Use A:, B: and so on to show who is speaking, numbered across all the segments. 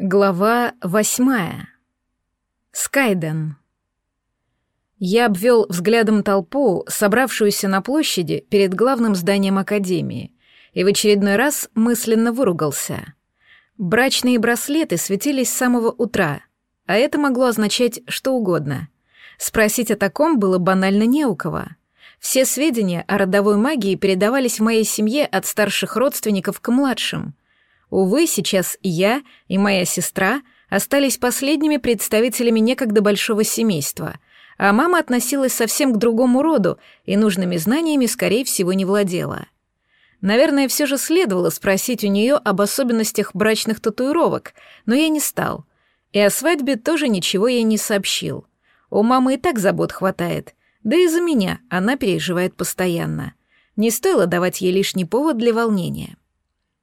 A: Глава восьмая. Скайден. Я обвел взглядом толпу, собравшуюся на площади перед главным зданием Академии, и в очередной раз мысленно выругался. Брачные браслеты светились с самого утра, а это могло означать что угодно. Спросить о таком было банально не у кого. Все сведения о родовой магии передавались в моей семье от старших родственников к младшим — Увы, сейчас я и моя сестра остались последними представителями некогда большого семейства, а мама относилась совсем к другому роду и нужными знаниями, скорее всего, не владела. Наверное, все же следовало спросить у нее об особенностях брачных татуировок, но я не стал. И о свадьбе тоже ничего я не сообщил. У мамы и так забот хватает, да и за меня она переживает постоянно. Не стоило давать ей лишний повод для волнения.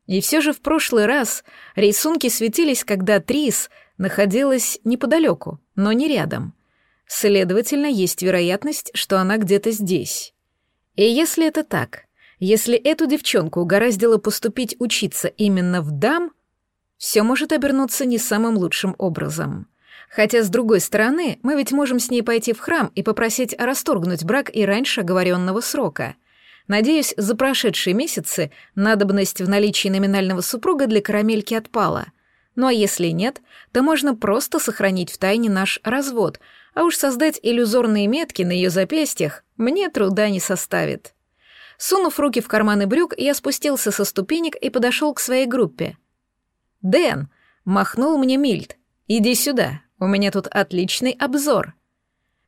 A: И все же в прошлый раз рисунки светились, когда Трис находилась неподалеку, но не рядом. Следовательно, есть вероятность, что она где-то здесь. И если это так, если эту девчонку угораздило поступить учиться именно в дам, все может обернуться не самым лучшим образом. Хотя, с другой стороны, мы ведь можем с ней пойти в храм и попросить расторгнуть брак и раньше оговоренного срока — Надеюсь, за прошедшие месяцы надобность в наличии номинального супруга для карамельки отпала. Ну а если нет, то можно просто сохранить в тайне наш развод, а уж создать иллюзорные метки на ее запястьях мне труда не составит. Сунув руки в карманы брюк, я спустился со ступенек и подошел к своей группе. «Дэн!» — махнул мне Мильд. «Иди сюда, у меня тут отличный обзор».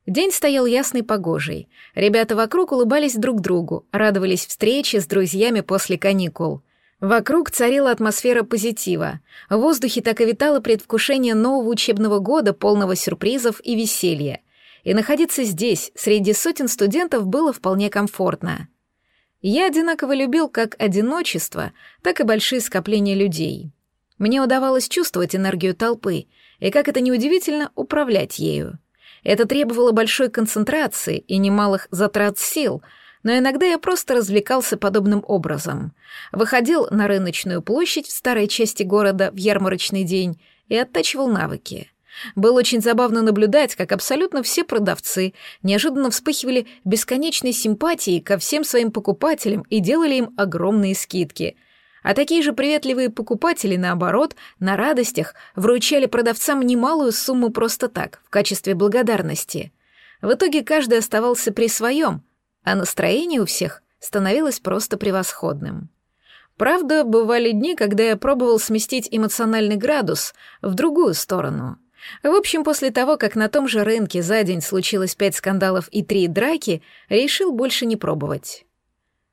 A: День стоял ясный погожий. Ребята вокруг улыбались друг другу, радовались встрече с друзьями после каникул. Вокруг царила атмосфера позитива. В воздухе так и витало предвкушение нового учебного года, полного сюрпризов и веселья. И находиться здесь, среди сотен студентов, было вполне комфортно. Я одинаково любил как одиночество, так и большие скопления людей. Мне удавалось чувствовать энергию толпы, и, как это неудивительно, управлять ею. Это требовало большой концентрации и немалых затрат сил, но иногда я просто развлекался подобным образом. Выходил на рыночную площадь в старой части города в ярмарочный день и оттачивал навыки. Было очень забавно наблюдать, как абсолютно все продавцы неожиданно вспыхивали бесконечной симпатией ко всем своим покупателям и делали им огромные скидки — а такие же приветливые покупатели, наоборот, на радостях вручали продавцам немалую сумму просто так, в качестве благодарности. В итоге каждый оставался при своем, а настроение у всех становилось просто превосходным. Правда, бывали дни, когда я пробовал сместить эмоциональный градус в другую сторону. В общем, после того, как на том же рынке за день случилось пять скандалов и три драки, решил больше не пробовать.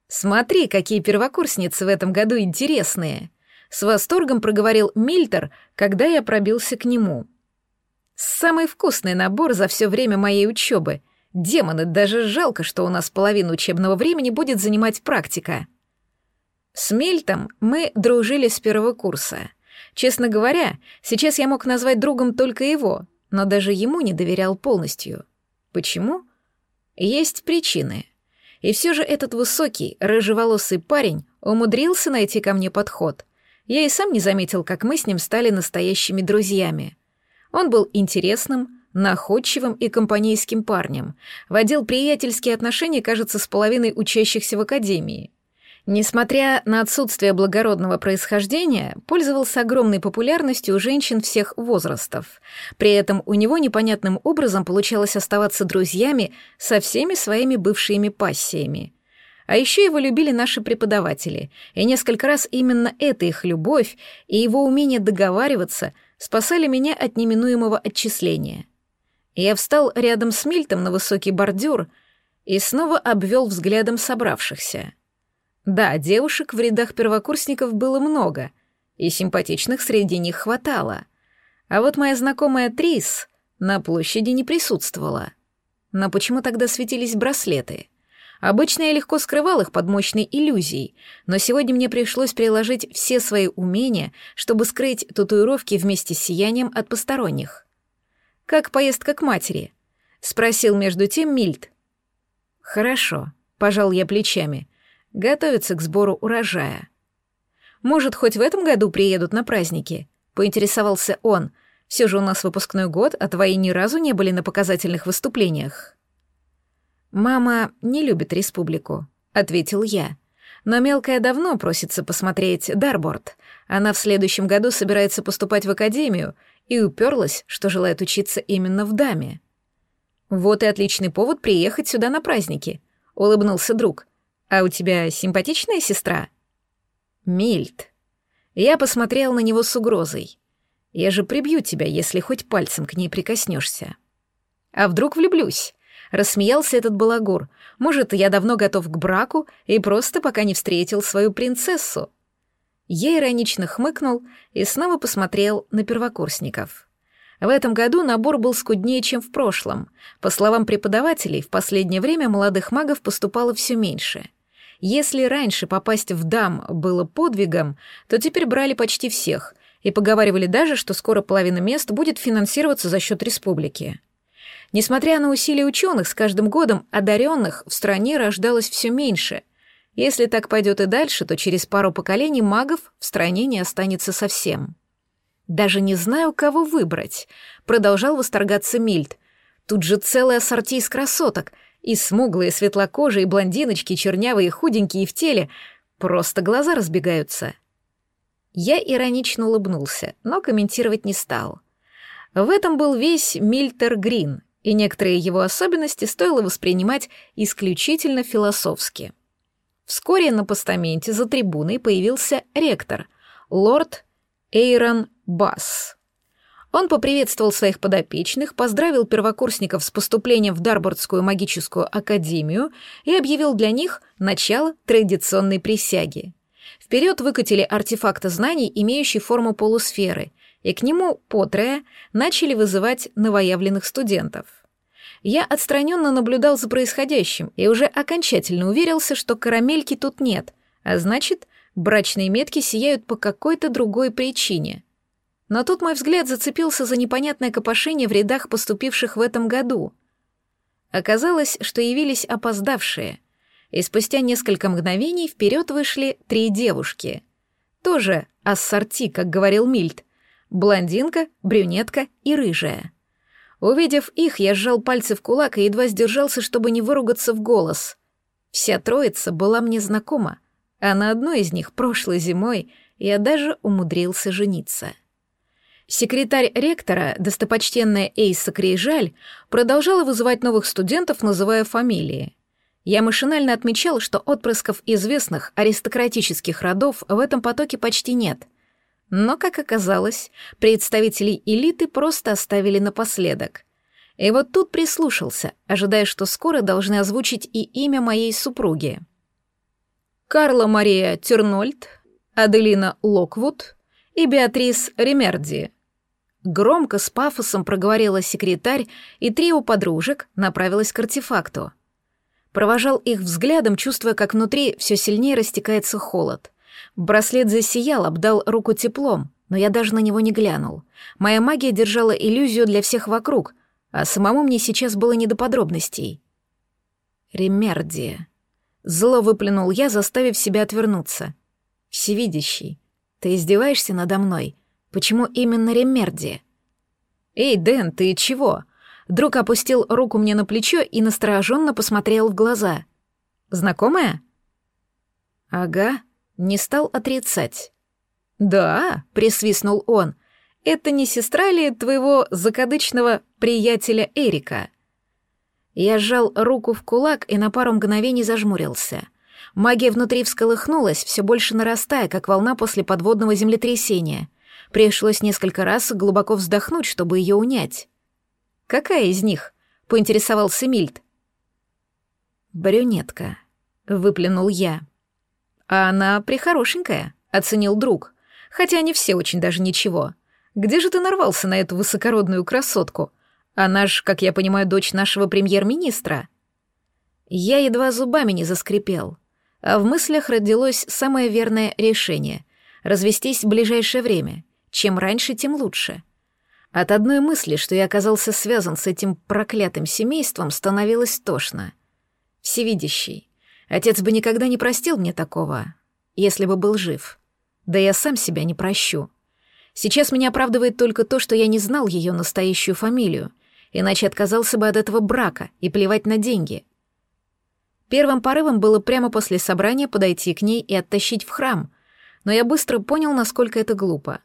A: «Смотри, какие первокурсницы в этом году интересные!» С восторгом проговорил Мильтер, когда я пробился к нему. «Самый вкусный набор за все время моей учебы. Демоны, даже жалко, что у нас половину учебного времени будет занимать практика». С Мильтом мы дружили с первого курса. Честно говоря, сейчас я мог назвать другом только его, но даже ему не доверял полностью. Почему? Есть причины — и все же этот высокий, рыжеволосый парень умудрился найти ко мне подход. Я и сам не заметил, как мы с ним стали настоящими друзьями. Он был интересным, находчивым и компанейским парнем, водил приятельские отношения, кажется, с половиной учащихся в академии. Несмотря на отсутствие благородного происхождения, пользовался огромной популярностью у женщин всех возрастов. При этом у него непонятным образом получалось оставаться друзьями со всеми своими бывшими пассиями. А еще его любили наши преподаватели, и несколько раз именно эта их любовь и его умение договариваться спасали меня от неминуемого отчисления. Я встал рядом с Мильтом на высокий бордюр и снова обвел взглядом собравшихся — да, девушек в рядах первокурсников было много, и симпатичных среди них хватало. А вот моя знакомая Трис на площади не присутствовала. Но почему тогда светились браслеты? Обычно я легко скрывал их под мощной иллюзией, но сегодня мне пришлось приложить все свои умения, чтобы скрыть татуировки вместе с сиянием от посторонних. «Как поездка к матери?» — спросил между тем Мильд. «Хорошо», — пожал я плечами готовятся к сбору урожая. Может, хоть в этом году приедут на праздники? поинтересовался он. Все же у нас выпускной год, а твои ни разу не были на показательных выступлениях. Мама не любит республику, ответил я. Но мелкая давно просится посмотреть Дарборд. Она в следующем году собирается поступать в академию и уперлась, что желает учиться именно в даме. Вот и отличный повод приехать сюда на праздники, улыбнулся друг. А у тебя симпатичная сестра? Мильд. Я посмотрел на него с угрозой. Я же прибью тебя, если хоть пальцем к ней прикоснешься. А вдруг влюблюсь? Рассмеялся этот балагур. Может, я давно готов к браку и просто пока не встретил свою принцессу. Я иронично хмыкнул и снова посмотрел на первокурсников. В этом году набор был скуднее, чем в прошлом. По словам преподавателей, в последнее время молодых магов поступало все меньше. Если раньше попасть в дам было подвигом, то теперь брали почти всех, и поговаривали даже, что скоро половина мест будет финансироваться за счет республики. Несмотря на усилия ученых, с каждым годом одаренных в стране рождалось все меньше — если так пойдет и дальше, то через пару поколений магов в стране не останется совсем. Даже не знаю, кого выбрать, продолжал восторгаться Мильд. Тут же целая ассорти из красоток, и смуглые, светлокожие, блондиночки, чернявые, худенькие в теле. Просто глаза разбегаются. Я иронично улыбнулся, но комментировать не стал. В этом был весь Мильтер Грин, и некоторые его особенности стоило воспринимать исключительно философски. Вскоре на постаменте за трибуной появился ректор, лорд Эйрон Басс. Он поприветствовал своих подопечных, поздравил первокурсников с поступлением в Дарбордскую магическую академию и объявил для них начало традиционной присяги. Вперед выкатили артефакты знаний, имеющие форму полусферы, и к нему, потрое, начали вызывать новоявленных студентов. Я отстраненно наблюдал за происходящим и уже окончательно уверился, что карамельки тут нет, а значит, брачные метки сияют по какой-то другой причине. Но тут мой взгляд зацепился за непонятное копошение в рядах поступивших в этом году. Оказалось, что явились опоздавшие, и спустя несколько мгновений вперед вышли три девушки. Тоже ассорти, как говорил Мильд. Блондинка, брюнетка и рыжая. Увидев их, я сжал пальцы в кулак и едва сдержался, чтобы не выругаться в голос. Вся троица была мне знакома, а на одной из них прошлой зимой я даже умудрился жениться. Секретарь ректора, достопочтенная Эйса Крейжаль, продолжала вызывать новых студентов, называя фамилии. Я машинально отмечал, что отпрысков известных аристократических родов в этом потоке почти нет — но, как оказалось, представителей элиты просто оставили напоследок. И вот тут прислушался, ожидая, что скоро должны озвучить и имя моей супруги. Карла Мария Тюрнольд, Аделина Локвуд и Беатрис Ремерди. Громко с пафосом проговорила секретарь, и трио подружек направилась к артефакту. Провожал их взглядом, чувствуя, как внутри все сильнее растекается холод. Браслет засиял, обдал руку теплом, но я даже на него не глянул. Моя магия держала иллюзию для всех вокруг, а самому мне сейчас было не до подробностей. Ремердия. Зло выплюнул я, заставив себя отвернуться. Всевидящий, ты издеваешься надо мной? Почему именно Ремердия? Эй, Дэн, ты чего? Друг опустил руку мне на плечо и настороженно посмотрел в глаза. Знакомая? Ага, не стал отрицать. «Да», — присвистнул он, — «это не сестра ли твоего закадычного приятеля Эрика?» Я сжал руку в кулак и на пару мгновений зажмурился. Магия внутри всколыхнулась, все больше нарастая, как волна после подводного землетрясения. Пришлось несколько раз глубоко вздохнуть, чтобы ее унять. «Какая из них?» — поинтересовался Мильд. «Брюнетка», — выплюнул я. А она прихорошенькая, оценил друг. Хотя они все очень даже ничего. Где же ты нарвался на эту высокородную красотку? Она ж, как я понимаю, дочь нашего премьер-министра. Я едва зубами не заскрипел. А в мыслях родилось самое верное решение — развестись в ближайшее время. Чем раньше, тем лучше. От одной мысли, что я оказался связан с этим проклятым семейством, становилось тошно. Всевидящий, Отец бы никогда не простил мне такого, если бы был жив. Да я сам себя не прощу. Сейчас меня оправдывает только то, что я не знал ее настоящую фамилию, иначе отказался бы от этого брака и плевать на деньги. Первым порывом было прямо после собрания подойти к ней и оттащить в храм, но я быстро понял, насколько это глупо.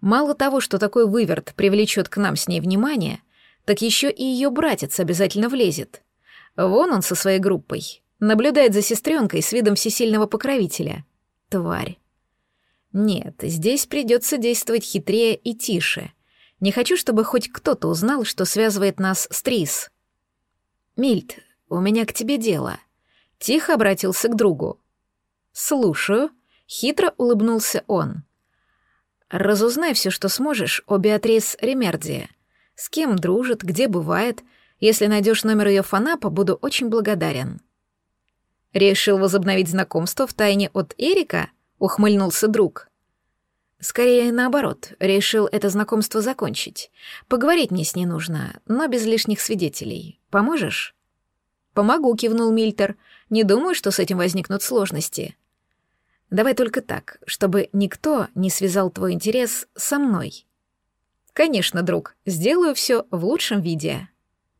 A: Мало того, что такой выверт привлечет к нам с ней внимание, так еще и ее братец обязательно влезет. Вон он со своей группой, наблюдает за сестренкой с видом всесильного покровителя. Тварь. Нет, здесь придется действовать хитрее и тише. Не хочу, чтобы хоть кто-то узнал, что связывает нас с Трис. Мильт, у меня к тебе дело. Тихо обратился к другу. Слушаю. Хитро улыбнулся он. Разузнай все, что сможешь о Беатрис Ремердия. С кем дружит, где бывает. Если найдешь номер ее фанапа, буду очень благодарен. Решил возобновить знакомство в тайне от Эрика — ухмыльнулся друг. Скорее наоборот, решил это знакомство закончить. Поговорить мне с ней нужно, но без лишних свидетелей. Поможешь? Помогу, кивнул Мильтер. Не думаю, что с этим возникнут сложности. Давай только так, чтобы никто не связал твой интерес со мной. Конечно, друг, сделаю все в лучшем виде.